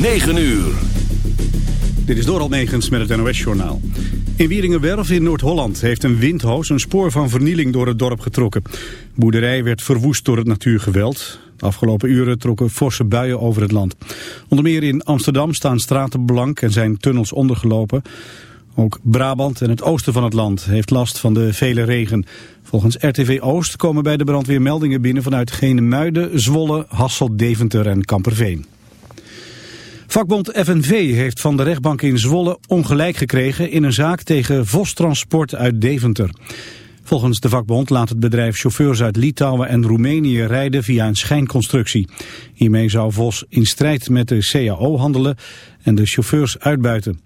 9 uur. Dit is Doral Megens met het NOS-journaal. In Wieringenwerf in Noord-Holland heeft een windhoos een spoor van vernieling door het dorp getrokken. De boerderij werd verwoest door het natuurgeweld. Afgelopen uren trokken forse buien over het land. Onder meer in Amsterdam staan straten blank en zijn tunnels ondergelopen. Ook Brabant en het oosten van het land heeft last van de vele regen. Volgens RTV Oost komen bij de brandweer meldingen binnen vanuit Genemuiden, Zwolle, Hasselt, Deventer en Kamperveen. Vakbond FNV heeft van de rechtbank in Zwolle ongelijk gekregen in een zaak tegen Vos Transport uit Deventer. Volgens de vakbond laat het bedrijf chauffeurs uit Litouwen en Roemenië rijden via een schijnconstructie. Hiermee zou Vos in strijd met de CAO handelen en de chauffeurs uitbuiten.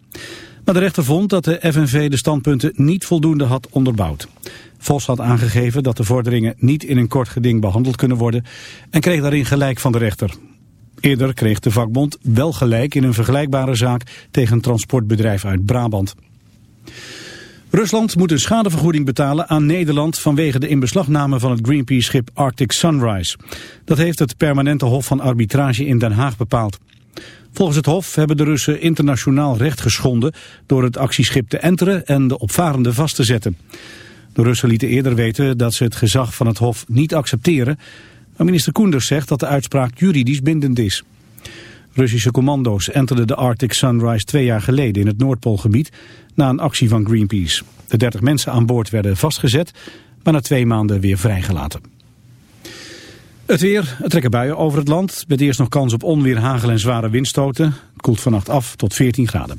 Maar de rechter vond dat de FNV de standpunten niet voldoende had onderbouwd. Vos had aangegeven dat de vorderingen niet in een kort geding behandeld kunnen worden en kreeg daarin gelijk van de rechter. Eerder kreeg de vakbond wel gelijk in een vergelijkbare zaak tegen een transportbedrijf uit Brabant. Rusland moet een schadevergoeding betalen aan Nederland vanwege de inbeslagname van het Greenpeace-schip Arctic Sunrise. Dat heeft het permanente hof van arbitrage in Den Haag bepaald. Volgens het hof hebben de Russen internationaal recht geschonden door het actieschip te enteren en de opvarenden vast te zetten. De Russen lieten eerder weten dat ze het gezag van het hof niet accepteren, minister Koenders zegt dat de uitspraak juridisch bindend is. Russische commando's enterden de Arctic Sunrise twee jaar geleden in het Noordpoolgebied na een actie van Greenpeace. De 30 mensen aan boord werden vastgezet, maar na twee maanden weer vrijgelaten. Het weer, het trekken buien over het land. Met eerst nog kans op onweer, hagel en zware windstoten. Het koelt vannacht af tot 14 graden.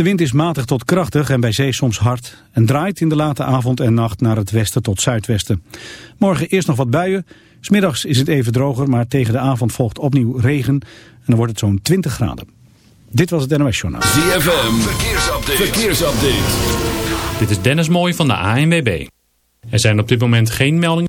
De wind is matig tot krachtig en bij zee soms hard. En draait in de late avond en nacht naar het westen tot zuidwesten. Morgen eerst nog wat buien. Smiddags is het even droger, maar tegen de avond volgt opnieuw regen. En dan wordt het zo'n 20 graden. Dit was het NOS Journaal. ZFM, verkeersupdate. verkeersupdate. Dit is Dennis Mooij van de ANWB. Er zijn op dit moment geen meldingen.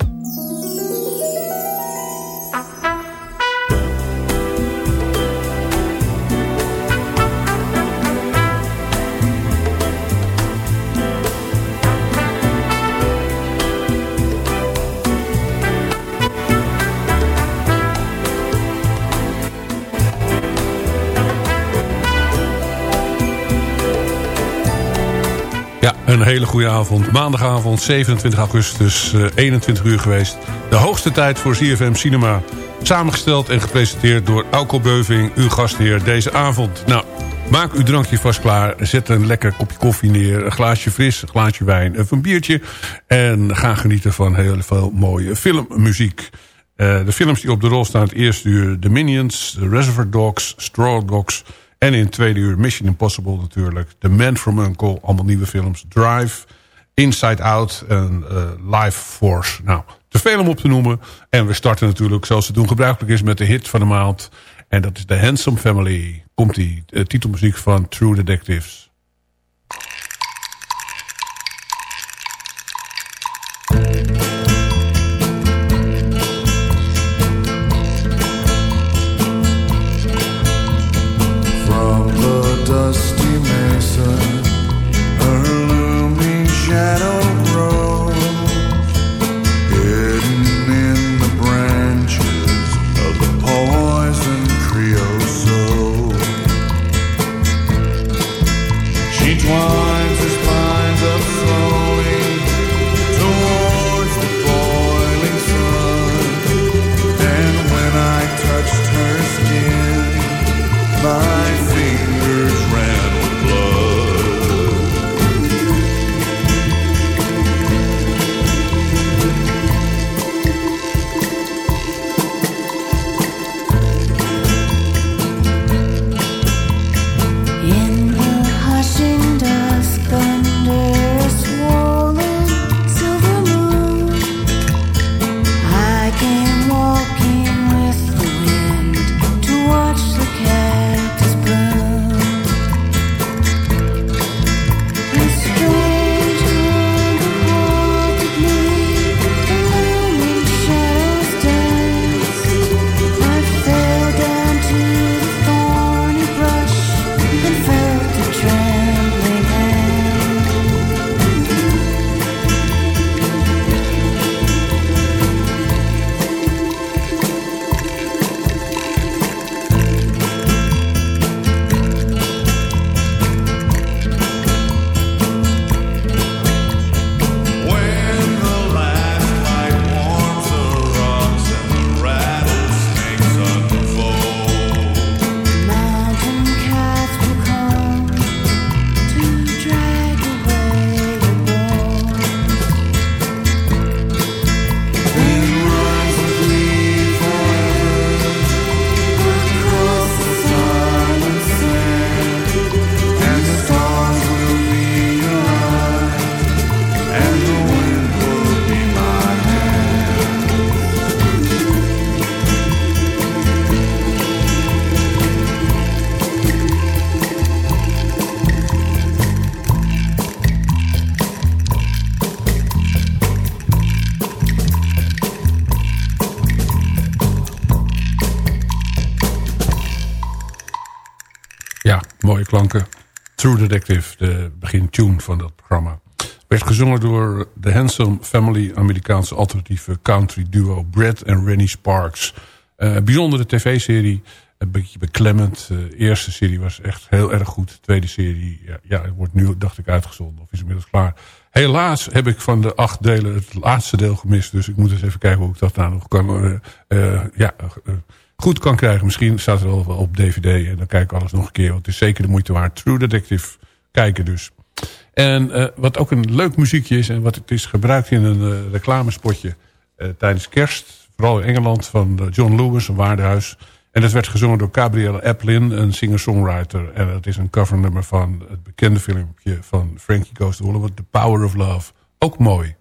Een hele goede avond. Maandagavond, 27 augustus, 21 uur geweest. De hoogste tijd voor CFM Cinema. Samengesteld en gepresenteerd door Auko Beuving, uw gastheer deze avond. Nou, maak uw drankje vast klaar. Zet een lekker kopje koffie neer, een glaasje fris, een glaasje wijn of een biertje. En ga genieten van heel veel mooie filmmuziek. Uh, de films die op de rol staan het eerste uur... The Minions, The Reservoir Dogs, Straw Dogs... En in het tweede uur Mission Impossible natuurlijk. The Man from Uncle, allemaal nieuwe films. Drive, Inside Out en uh, Life Force. Nou, te veel om op te noemen. En we starten natuurlijk zoals het doen gebruikelijk is met de hit van de maand. En dat is The Handsome Family. Komt die uh, titelmuziek van True Detectives. Door de Handsome Family, Amerikaanse alternatieve country duo Brad en Rennie Sparks. Uh, bijzondere tv-serie, een beetje beklemmend. De uh, eerste serie was echt heel erg goed. De tweede serie, ja, ja, wordt nu dacht ik uitgezonden of is inmiddels klaar. Helaas heb ik van de acht delen het laatste deel gemist. Dus ik moet eens even kijken hoe ik dat nou nog kan, uh, ja, goed kan krijgen. Misschien staat het wel op DVD en dan kijk ik alles nog een keer. Want het is zeker de moeite waard. True Detective kijken dus. En uh, wat ook een leuk muziekje is... en wat het is gebruikt in een uh, reclamespotje uh, tijdens kerst... vooral in Engeland van John Lewis, een waardehuis... En dat werd gezongen door Gabrielle Eplin, een singer-songwriter. En dat is een covernummer van het bekende filmpje van Frankie Goes to Hollywood... The Power of Love. Ook mooi.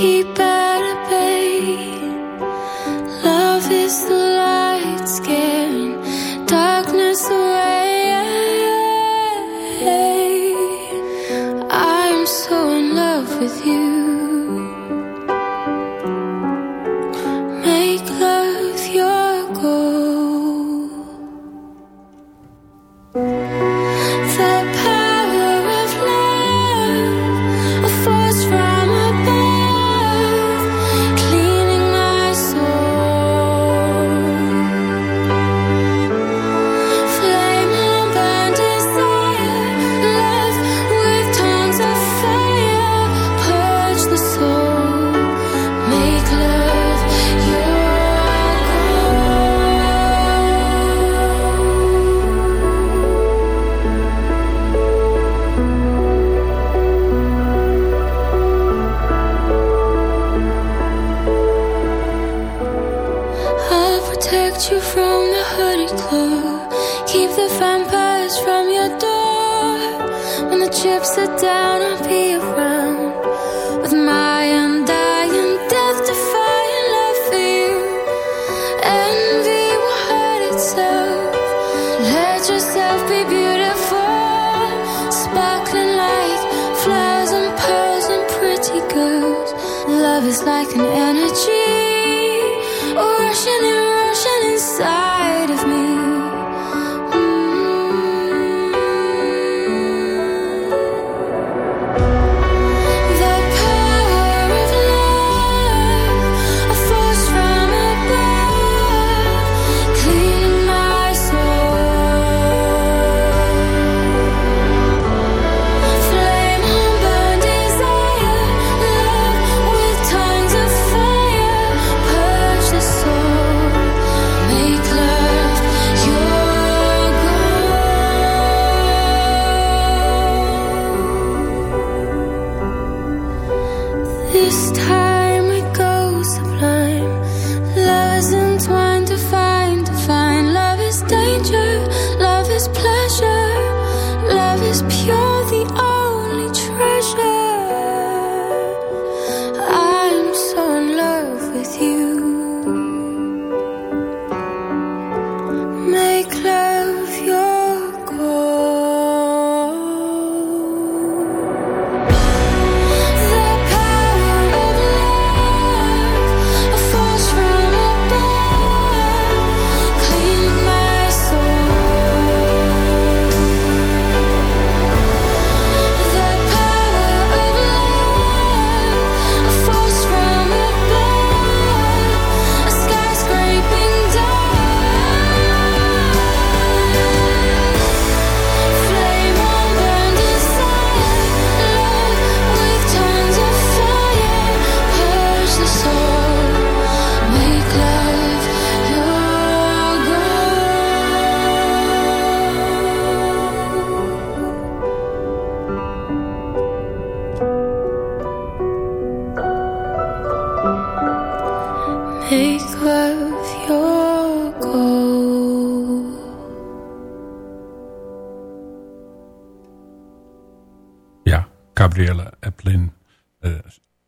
keep it.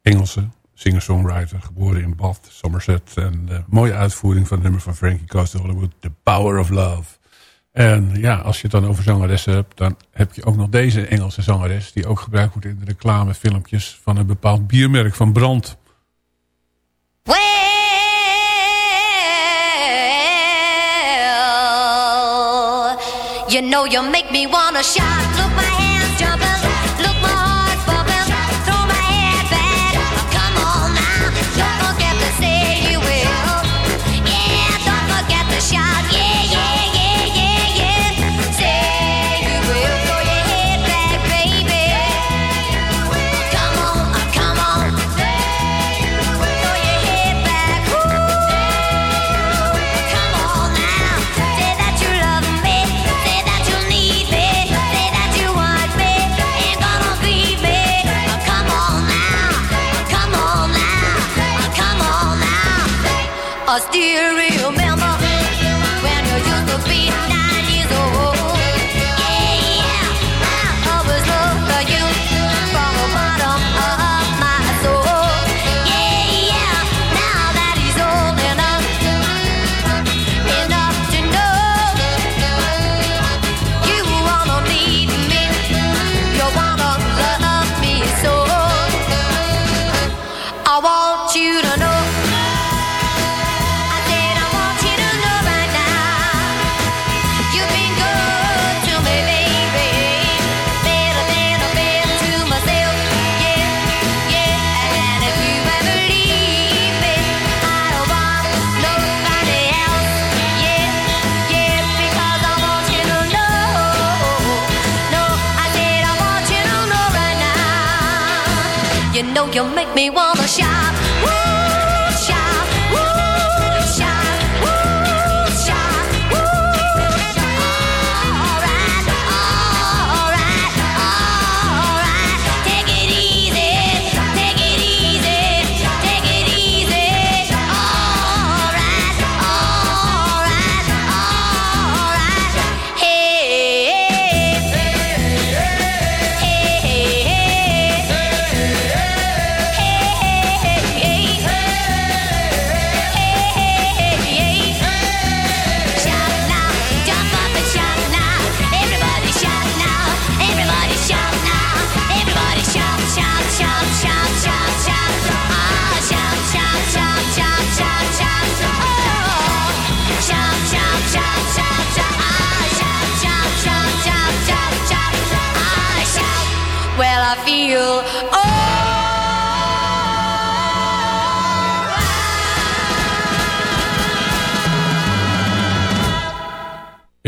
Engelse. singer-songwriter, geboren in Bath, Somerset. En uh, mooie uitvoering van het nummer van Frankie Goes Hollywood, The Power of Love. En ja, als je het dan over zangeressen hebt, dan heb je ook nog deze Engelse zangeres... die ook gebruikt wordt in de reclamefilmpjes van een bepaald biermerk van Brand. You know you make me wanna shout, az değil. You know you make me wanna shout.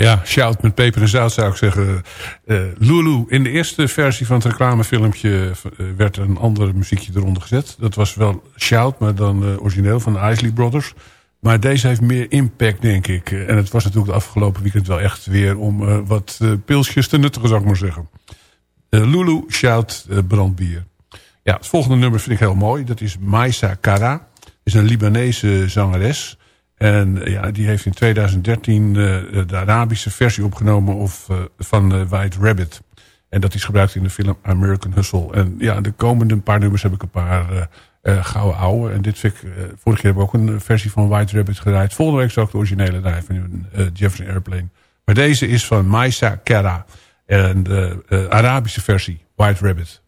Ja, shout met peper en zout zou ik zeggen. Eh, Lulu, in de eerste versie van het reclamefilmpje eh, werd een ander muziekje eronder gezet. Dat was wel shout, maar dan eh, origineel van de Isley Brothers. Maar deze heeft meer impact, denk ik. En het was natuurlijk de afgelopen weekend wel echt weer om wat pilsjes te nuttigen, zou ik maar zeggen. Lulu, shout, brandbier. Ja, het volgende nummer vind ik heel mooi. Dat is Maisa Kara. is een Libanese zangeres. En ja, die heeft in 2013 uh, de Arabische versie opgenomen of, uh, van White Rabbit. En dat is gebruikt in de film American Hustle. En ja, de komende paar nummers heb ik een paar gouden ouwe. En dit vind ik, vorige keer hebben we ook een versie van White Rabbit gedraaid. Volgende week zou ik de originele draaien van uh, Jefferson Airplane. Maar deze is van Maisa Kera. En de Arabische versie, White Rabbit.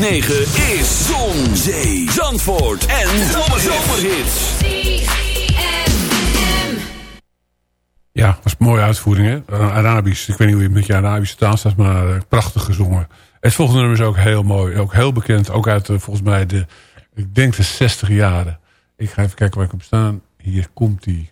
Is Zon, Zee, Zandvoort en Zomerhits. Ja, was een mooie uitvoering, hè? Uh, Arabisch. Ik weet niet hoe je met je Arabische taal staat, maar uh, prachtig gezongen. Het volgende nummer is ook heel mooi. Ook heel bekend. Ook uit, uh, volgens mij, de, ik denk de 60 jaren. Ik ga even kijken waar ik op sta. Hier komt hij.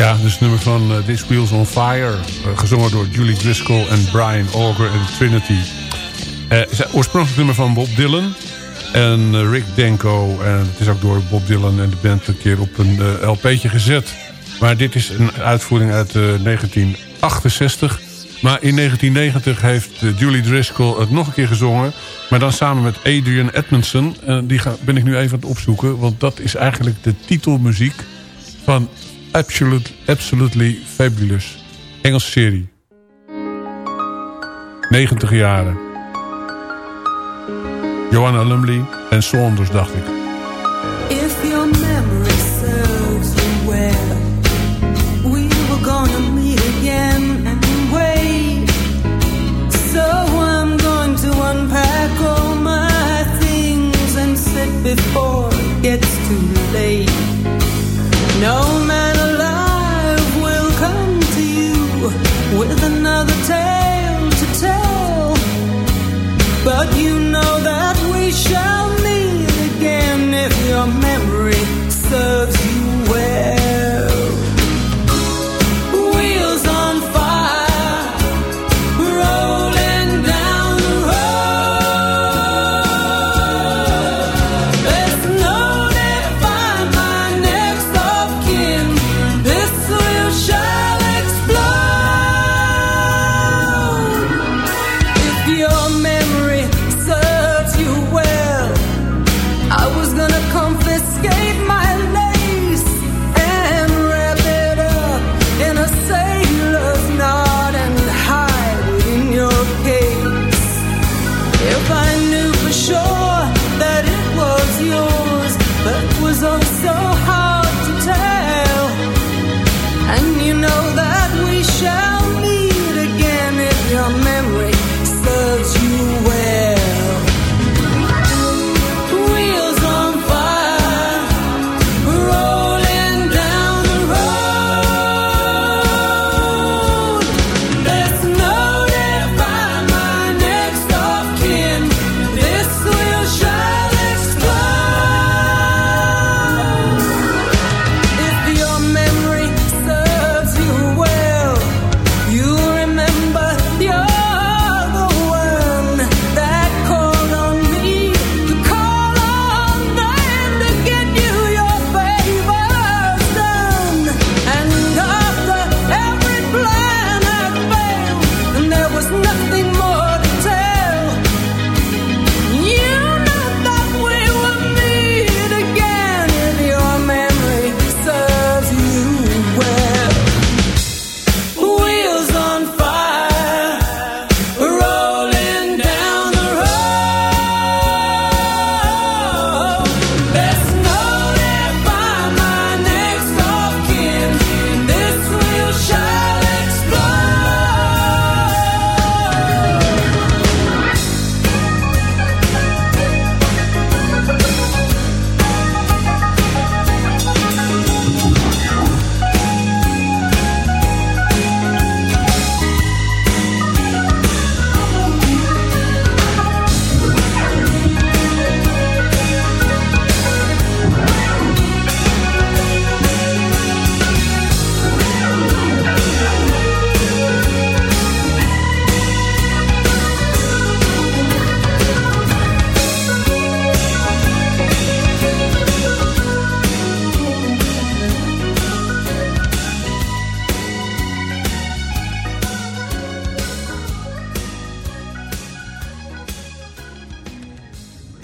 Ja, dus het nummer van uh, This Wheels on Fire. Uh, gezongen door Julie Driscoll en Brian Auger en Trinity. Uh, het oorspronkelijk nummer van Bob Dylan. En Rick Denko. En het is ook door Bob Dylan en de band een keer op een LP'tje gezet. Maar dit is een uitvoering uit 1968. Maar in 1990 heeft Julie Driscoll het nog een keer gezongen. Maar dan samen met Adrian Edmondson. En die ga, ben ik nu even aan het opzoeken. Want dat is eigenlijk de titelmuziek van Absolute, Absolutely Fabulous. Engelse serie. 90 jaren. Joanna Lumley en Saunders, dacht ik. If your memory serves you well, we were gonna meet again and wait. So I'm going to unpack all my things and sit before it gets too late. No But you know that we shall meet again if your memory serves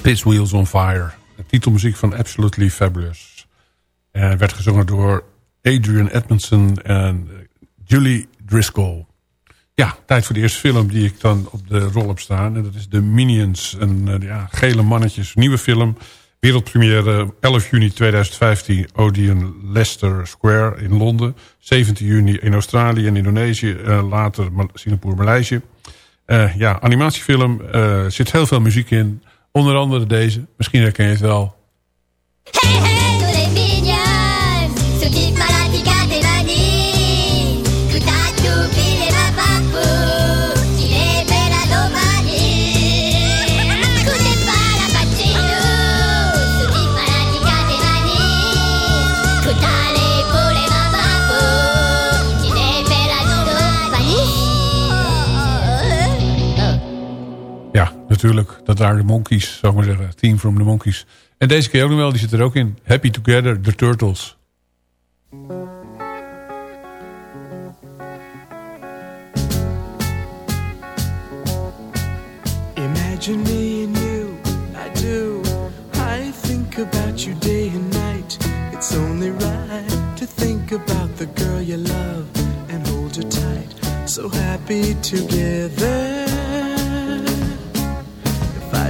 Pits Wheels on Fire. De titelmuziek van Absolutely Fabulous. En werd gezongen door Adrian Edmondson en Julie Driscoll. Ja, tijd voor de eerste film die ik dan op de rol heb staan. En dat is The Minions. Een uh, ja, gele mannetjes, nieuwe film. Wereldpremière 11 juni 2015. Odeon Leicester Square in Londen. 17 juni in Australië en Indonesië. Uh, later Singapore, Maleisië. Uh, ja, animatiefilm. Er zit heel veel muziek in. Onder andere deze. Misschien herken je het wel. Natuurlijk. Dat waren de Monkeys, zou ik zeggen. Team from the Monkeys. En deze keer ook nog wel, die zit er ook in. Happy Together, The Turtles. Imagine me and you, I do. I think about you day and night. It's only right to think about the girl you love and hold her tight. So happy together.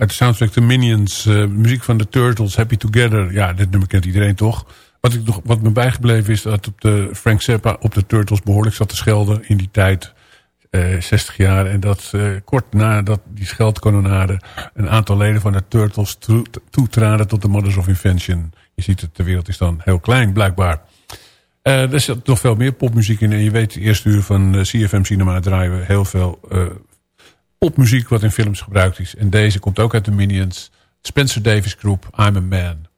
Uit de soundtrack The Minions. eh, muziek van de Turtles, Happy Together. Ja, dit nummer kent iedereen toch? Wat, ik nog, wat me bijgebleven is dat op de Frank Zappa op de Turtles behoorlijk zat te schelden in die tijd. eh 60 jaar. En dat eh, kort nadat die scheldkanonade een aantal leden van de Turtles toe- toetraden tot de Mothers of Invention. Je ziet het, de wereld is dan heel klein blijkbaar. Eh, er zit nog veel meer popmuziek in. En je weet, de eerste uur van eh, CFM Cinema draaien we heel veel eh, popmuziek wat in films gebruikt is. En deze komt ook uit de Minions. Spencer Davis Group, I'm a Man.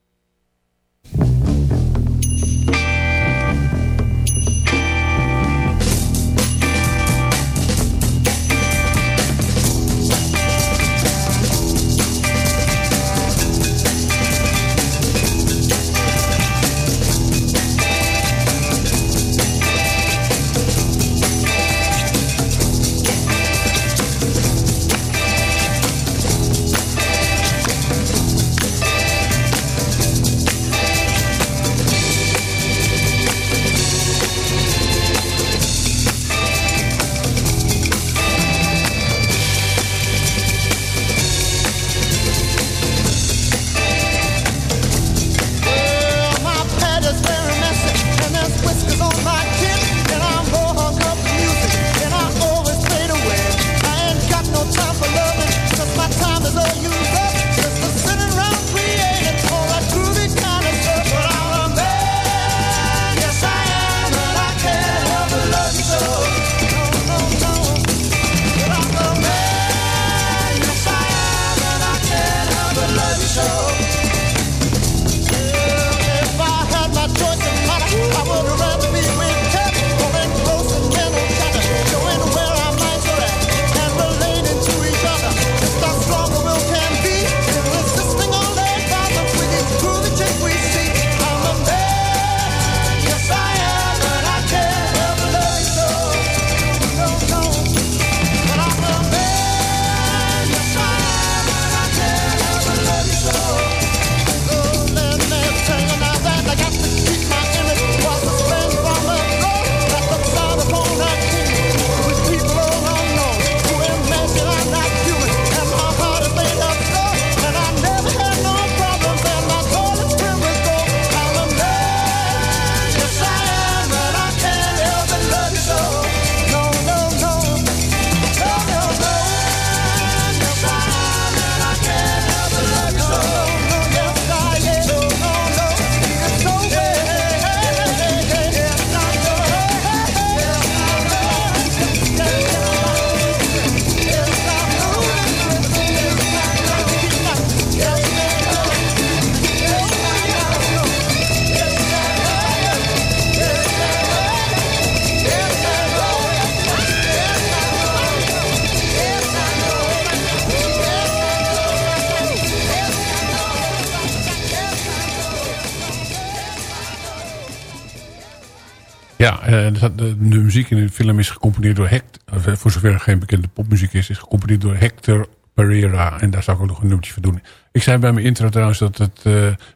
Ja, eh, eh, de, muziek in de film is gecomponeerd door Hector... Eh, voor zover er geen bekende popmuziek is... is gecomponeerd door Hector Pereira. En daar zou ik ook nog een nummertje voor doen. Ik zei bij mijn intro trouwens dat het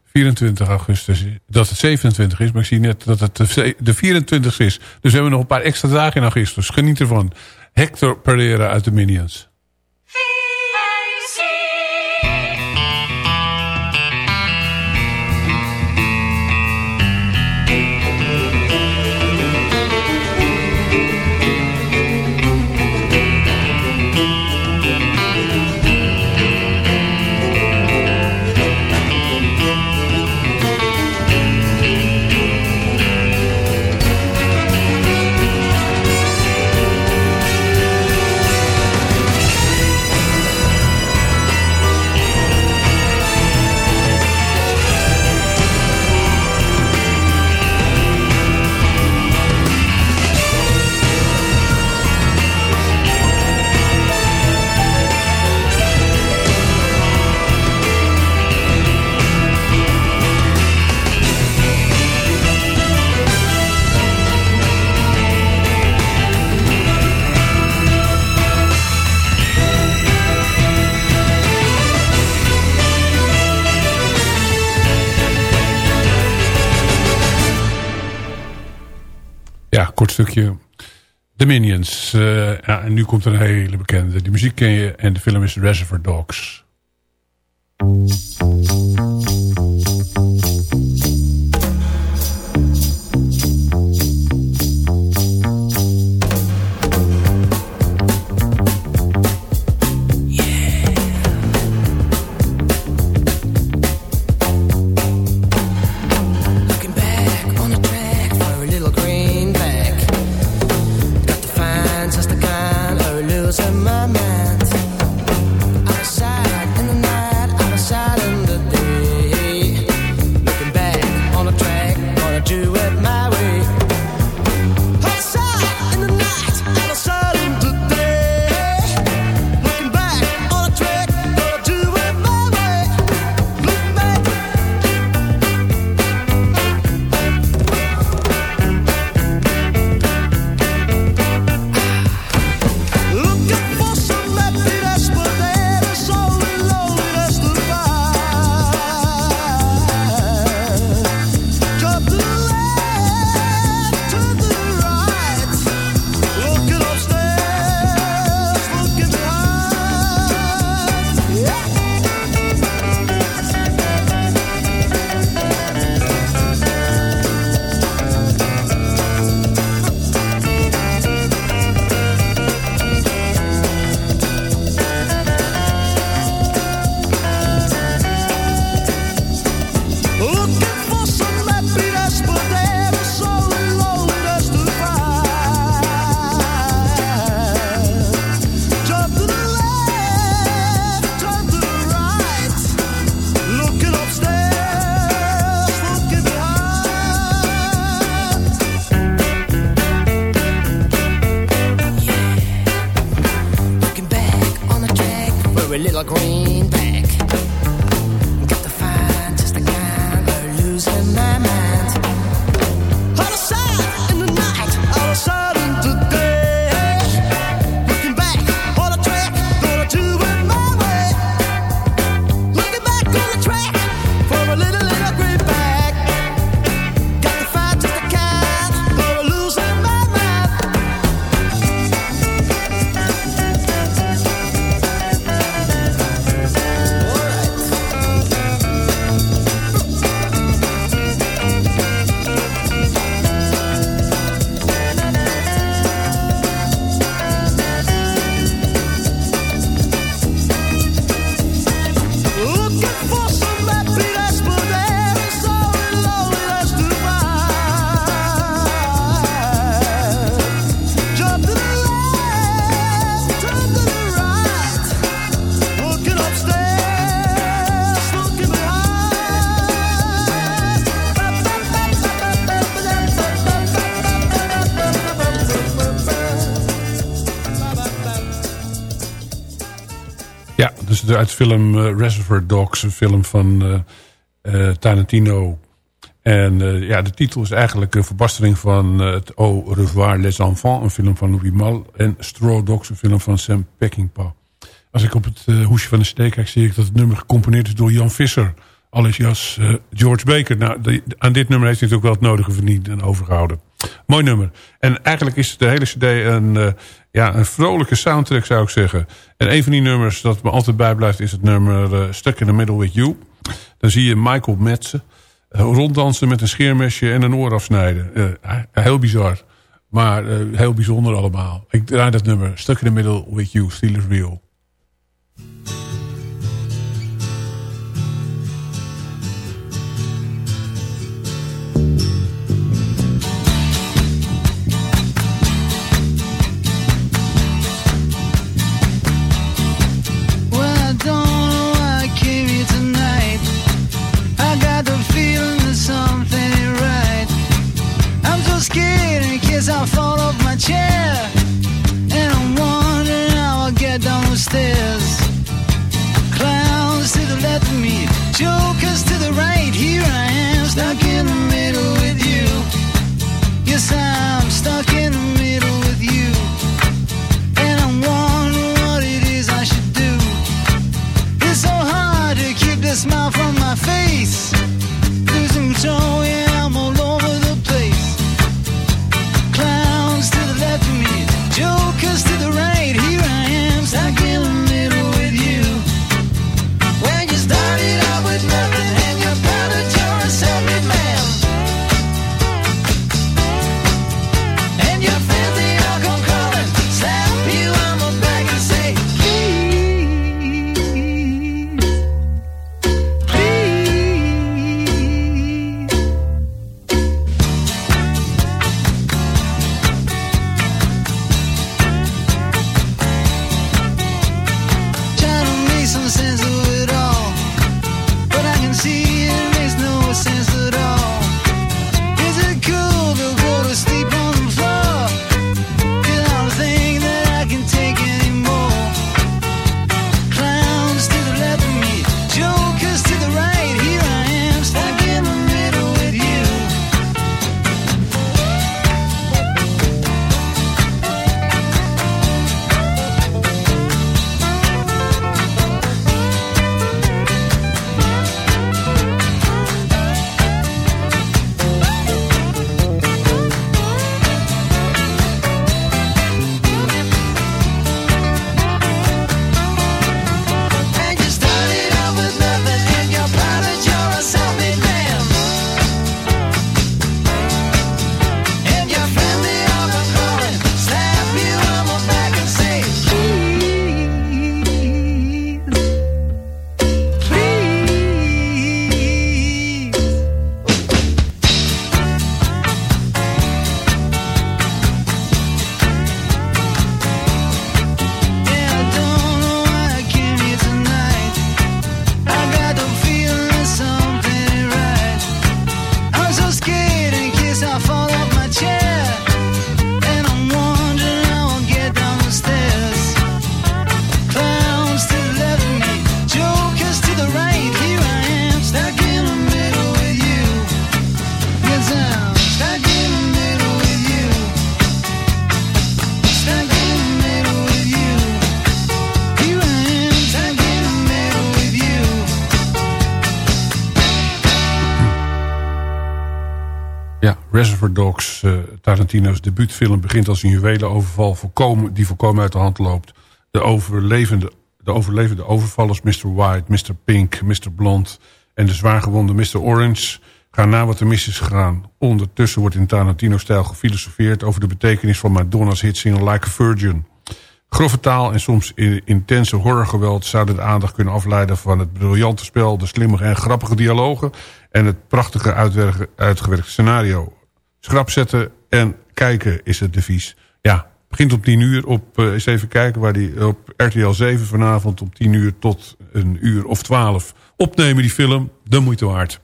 24 augustus... dat het 27 is, maar ik zie net dat het de 24 is. Dus we hebben nog een paar extra dagen in augustus. Geniet ervan. Hector Pereira uit de Minions. kort stukje. The eh, ja, en nu komt er een hele bekende. Die muziek ken je en de film is Reservoir Dogs. uit, uit film eh, Reservoir Dogs, een film van uh, Tarantino. En ja, de titel is eigenlijk een verbastering van het Au revoir les enfants, een film van Louis Mal. En Straw Dogs, een film van Sam Peckinpah. Als ik op het hoesje van de steek kijk, zie ik dat het nummer gecomponeerd is door Jan Visser. Al is jas George Baker. Nou, aan dit nummer heeft hij natuurlijk wel het nodige verdiend en overgehouden. Mooi nummer. En eigenlijk is de hele cd een, eh, ja, een vrolijke soundtrack, zou ik zeggen. En een van die nummers dat me altijd bijblijft is het nummer eh, Stuck in the Middle with You. Dan zie je Michael Metsen eh, ronddansen met een scheermesje en een oor afsnijden. Heel bizar. Maar heel bijzonder allemaal. Ik draai dat nummer. Stuck in the Middle with You, Steelers Wheel. Tarantino's debuutfilm, begint als een juwelenoverval volkomen, die volkomen uit de hand loopt. De overlevende, de overlevende overvallers Mr. White, Mr. Pink, Mr. Blond en de zwaargewonde Mr. Orange gaan na wat er mis is gegaan. Ondertussen wordt in Tarantino-stijl gefilosofeerd over de betekenis van Madonna's hitsingle Like a Virgin. Grove taal en soms in- intense horrorgeweld zouden de aandacht kunnen afleiden van het briljante spel, de slimme en grappige dialogen en het prachtige uitgewerkte scenario. Schrap zetten en kijken is het devies. Ja, begint om 10 uur op, eh, eens even kijken waar die op RTL 7 vanavond om 10 uur tot een uur of 12. Opnemen die film, de moeite waard.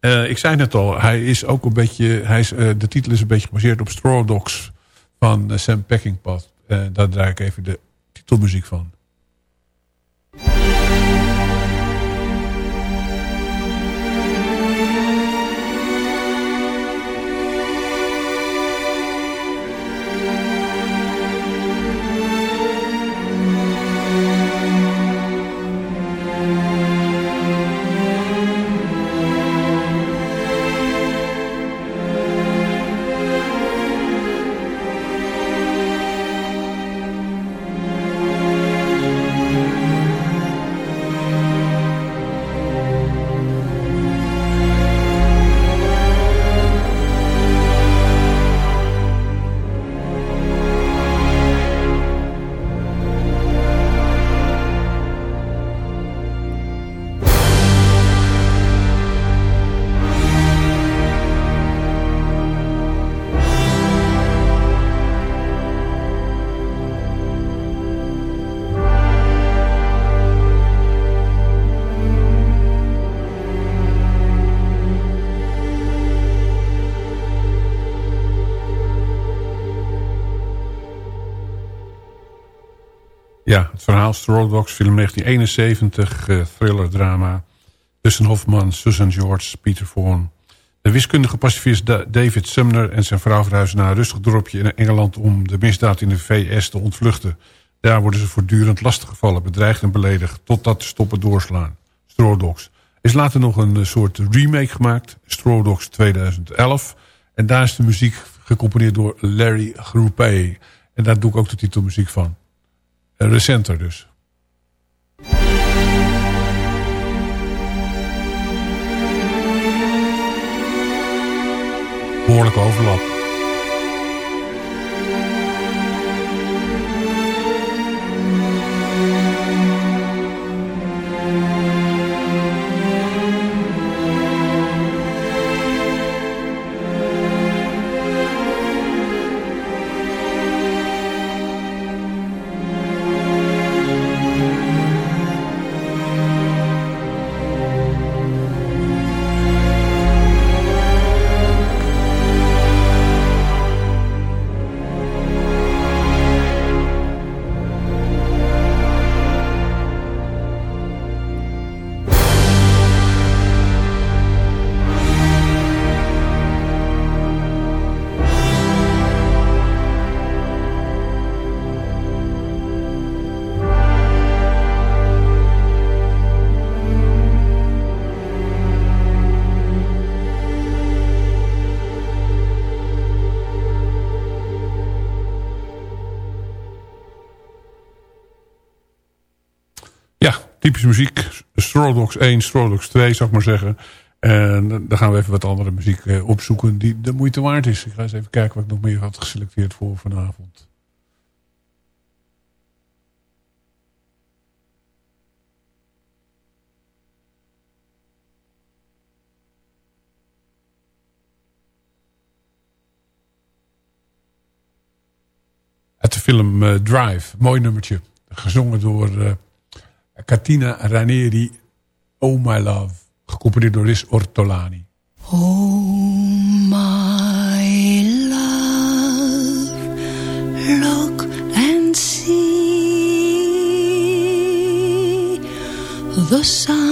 Eh, ik zei net al, hij is ook een beetje, hij is, eh, de titel is een beetje gebaseerd op Straw Dogs van Sam Peckinpah. Daar draai ik even de titelmuziek van. Ja, het verhaal Straw Dogs, film 1971, eh, thriller-drama. Dustin Hoffman, Susan George, Peter Vaughan. De wiskundige pacifist Da- David Sumner en zijn vrouw verhuizen naar een rustig dorpje in Engeland... om de misdaad in de VS te ontvluchten. Daar worden ze voortdurend lastiggevallen, bedreigd en beledigd... totdat ze stoppen doorslaan. Straw Dogs. Is later nog een eh, soort remake gemaakt, Straw Dogs 2011. En daar is de muziek gecomponeerd door Larry Groupé. En daar doe ik ook de titelmuziek van. Recenter dus. Behoorlijke overlap. Ja, typische muziek. Straw Dogs 1, Straw Dogs 2 zou ik maar zeggen. En dan gaan we even wat andere muziek eh, opzoeken die de moeite waard is. Ik ga eens even kijken wat ik nog meer had geselecteerd voor vanavond. Uit de film eh, Drive. Mooi nummertje. Gezongen door eh, Katina Ranieri. Oh My Love. Gecomponeerd door Liz Ortolani. Oh, my love, look and see the sun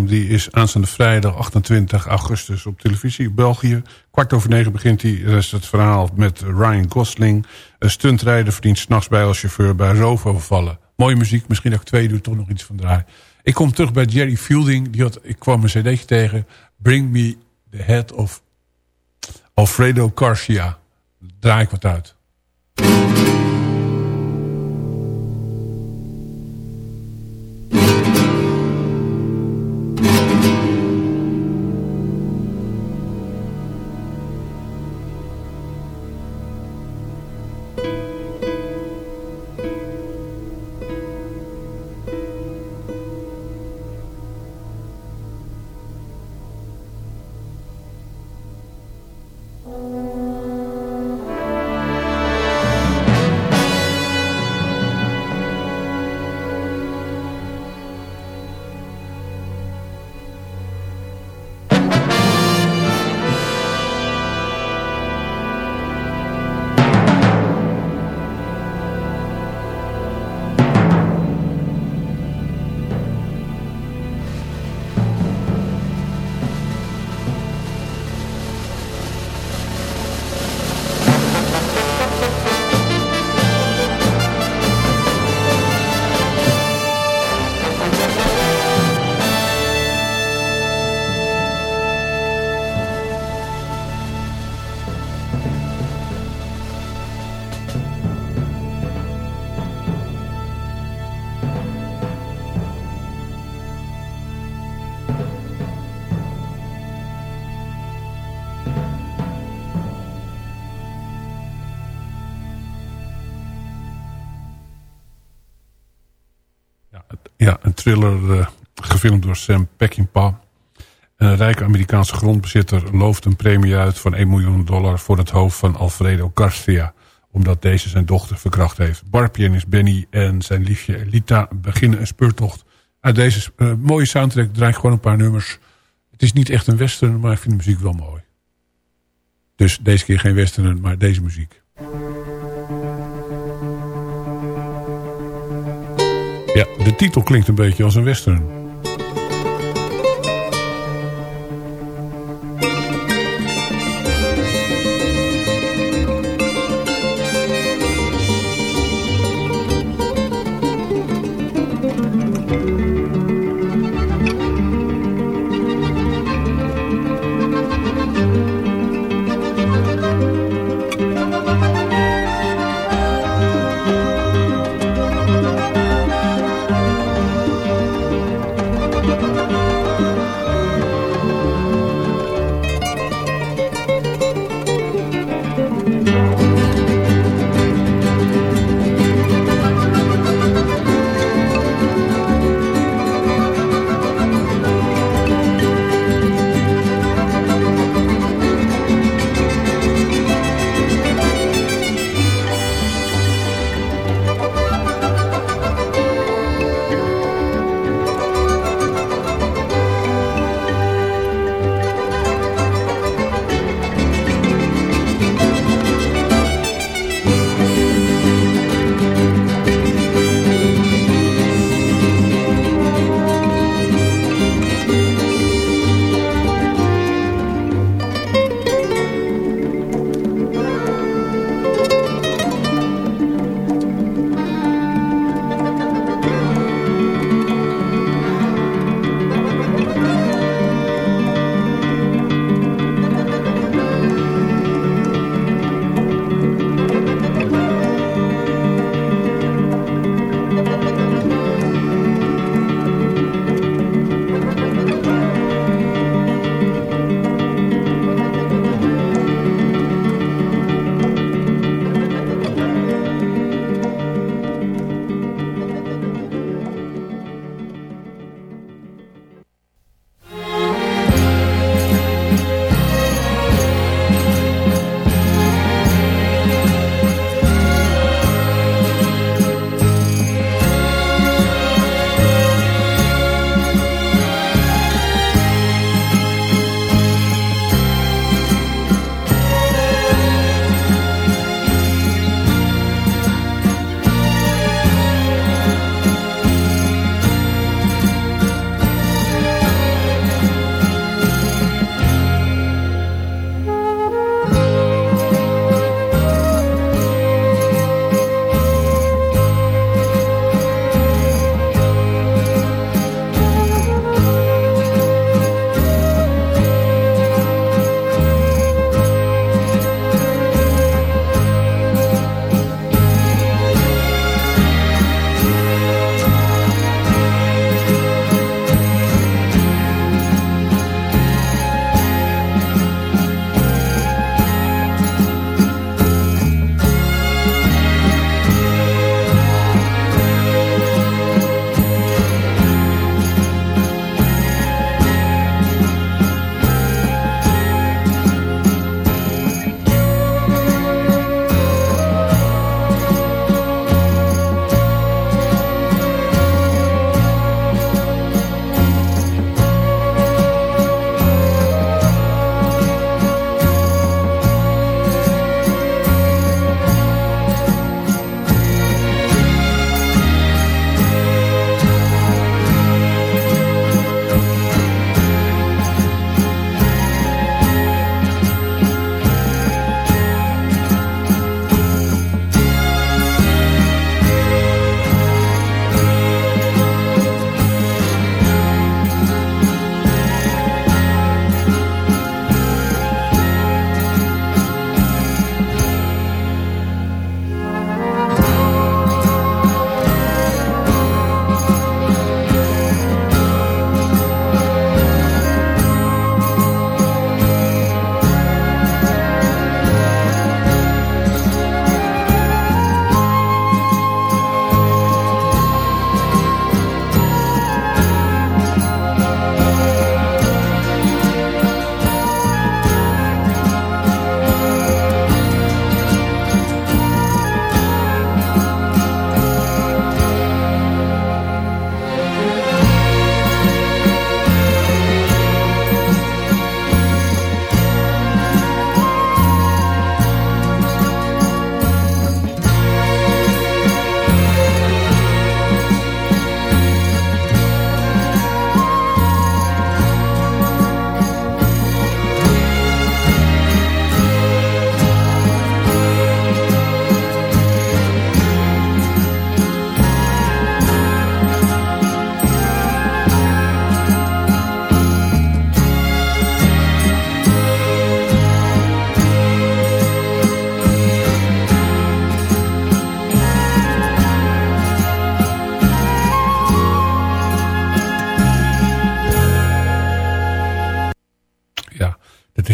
die is aanstaande vrijdag 28 augustus op televisie België. Kwart over negen begint hij. Dat is het verhaal met Ryan Gosling. Een stuntrijder verdient s'nachts bij als chauffeur bij roofovervallen. Mooie muziek, misschien dat ik twee doe, toch nog iets van draaien. Ik kom terug bij Jerry Fielding. Die had, ik kwam een cd'tje tegen. Bring me the head of Alfredo Garcia. Draai ik wat uit. Gefilmd door Sam Peckinpah. Een rijke Amerikaanse grondbezitter looft een premie uit van 1 miljoen dollar voor het hoofd van Alfredo Garcia. Omdat deze zijn dochter verkracht heeft. Barpianist Benny en zijn liefje Elita beginnen een speurtocht. Uit deze eh, mooie soundtrack draai ik gewoon een paar nummers. Het is niet echt een western, maar ik vind de muziek wel mooi. Dus deze keer geen western, maar deze muziek. Ja, de titel klinkt een beetje als een western.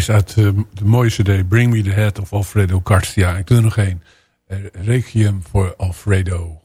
Uit eh, de mooie cd Bring Me The Head of Alfredo Garcia. Ik doe er nog één. Eh, Requiem voor Alfredo.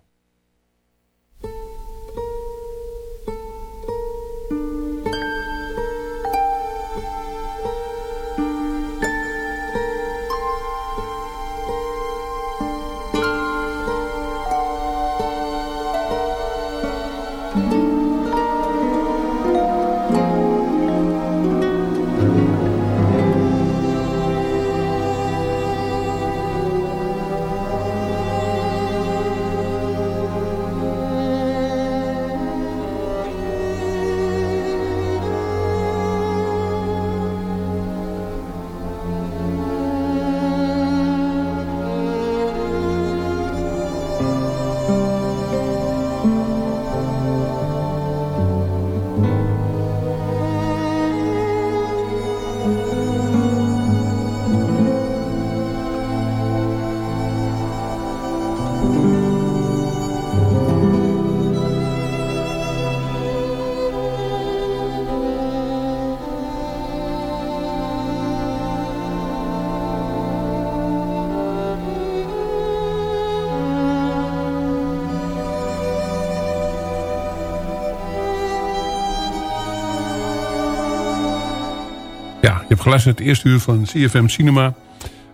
Hebt geluisterd het eerste uur van CFM Cinema.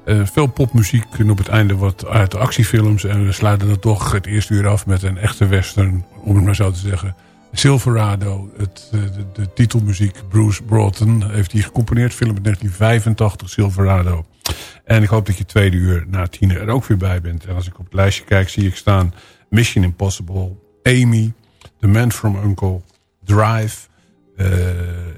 Eh, veel popmuziek en op het einde wat uit actiefilms. En we sluiten dan toch het eerste uur af met een echte western, om het maar zo te zeggen. Silverado, het, eh, de, de titelmuziek. Bruce Broughton heeft die gecomponeerd. Film uit 1985, Silverado. En ik hoop dat je tweede uur na tien er ook weer bij bent. En als ik op het lijstje kijk, zie ik staan Mission Impossible, Amy, The Man from Uncle, Drive,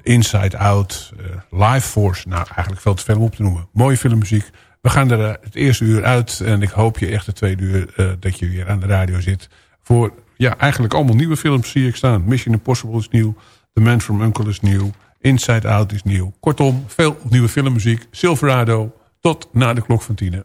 Inside Out, eh, Life Force. Nou, eigenlijk veel te veel om op te noemen. Mooie filmmuziek. We gaan er eh, het eerste uur uit. En ik hoop je echt de tweede uur eh, dat je weer aan de radio zit. Voor ja, eigenlijk allemaal nieuwe films zie ik staan. Mission Impossible is nieuw. The Man from Uncle is nieuw. Inside Out is nieuw. Kortom, veel nieuwe filmmuziek. Silverado. Tot na de klok van tienen.